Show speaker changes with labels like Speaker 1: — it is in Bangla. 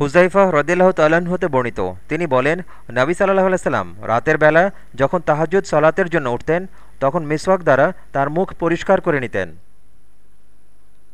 Speaker 1: হুজাইফা হ্রদিল্লাহ তাল্লাহ্ন হতে বর্ণিত। তিনি বলেন, নাবি সাল্লাহ আলাইসাল্লাম রাতের বেলা যখন তাহাজুদ সলাতের জন্য উঠতেন, তখন মিসওয়াক দ্বারা তার মুখ পরিষ্কার করে নিতেন।